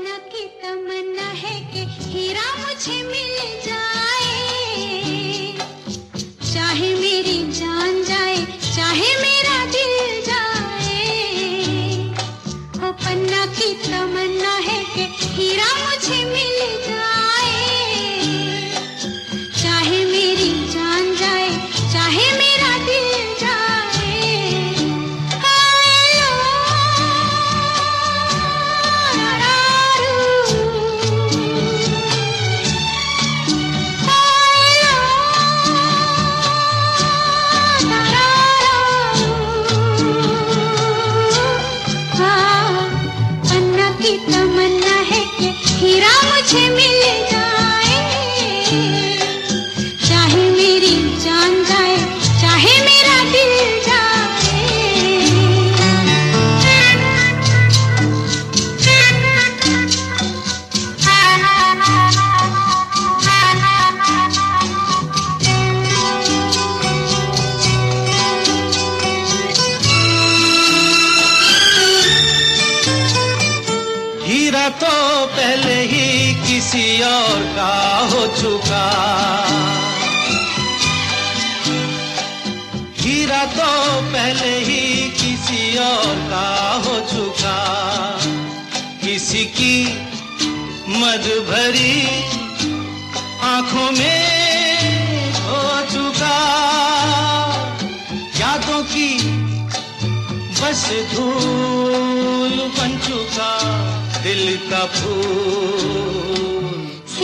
पन्ना की तमन्ना है कि हीरा मुझे मिल जाए। चाहे मेरी जान जाए, चाहे मेरा तो किसी और का हो चुका। हीरा तो पहले ही किसी और का हो चुका। किसी की मद भरी आँखों में हो चुका। यादों की बस धूल बन चुका, दिल का फूल।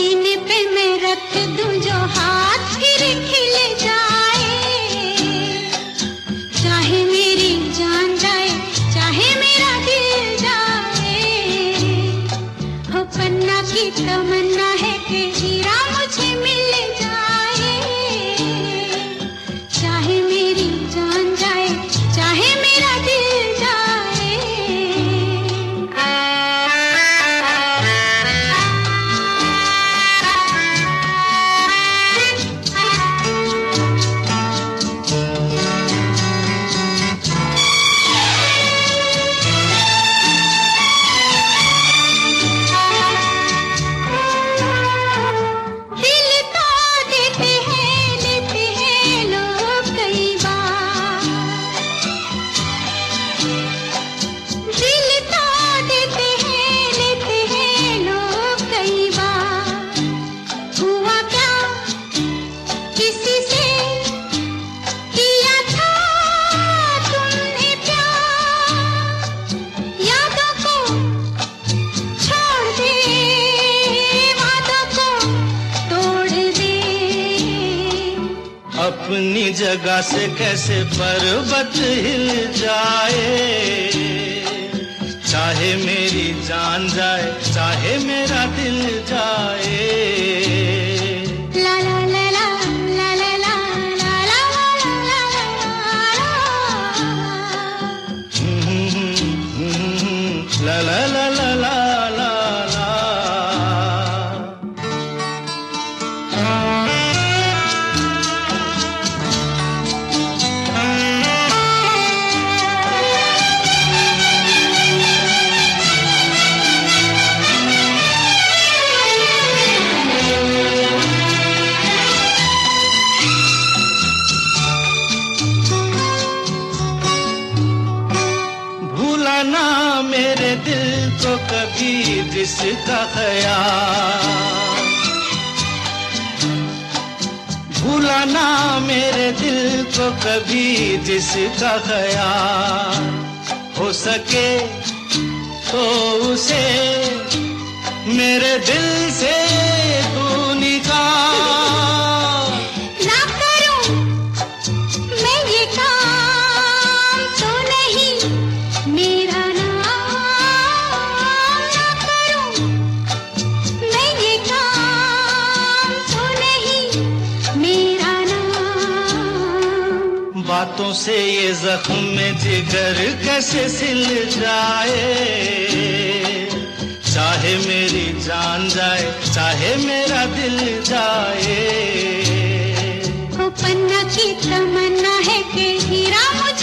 सीने पे मैं रख दूँ जो हाथ फिर जाए। चाहे मेरी जान जाए, चाहे मेरा दिल जाए। हो पन्ना की तमन्ना है कि हीरा मुझे अपनी जगह से कैसे पर्वत हिल जाए चाहे मेरी जान जाए चाहे मेरा दिल जाए ना कभी जिसका ख्याल भूलाना मेरे दिल को कभी जिसका ख्याल हो सके तो उसे मेरे दिल से तू निकाल। बातों से ये जख्म में जिगर कैसे सिल जाए। चाहे मेरी जान जाए, चाहे मेरा दिल जाए। पन्ना की तमन्ना है कि हीरा मुझे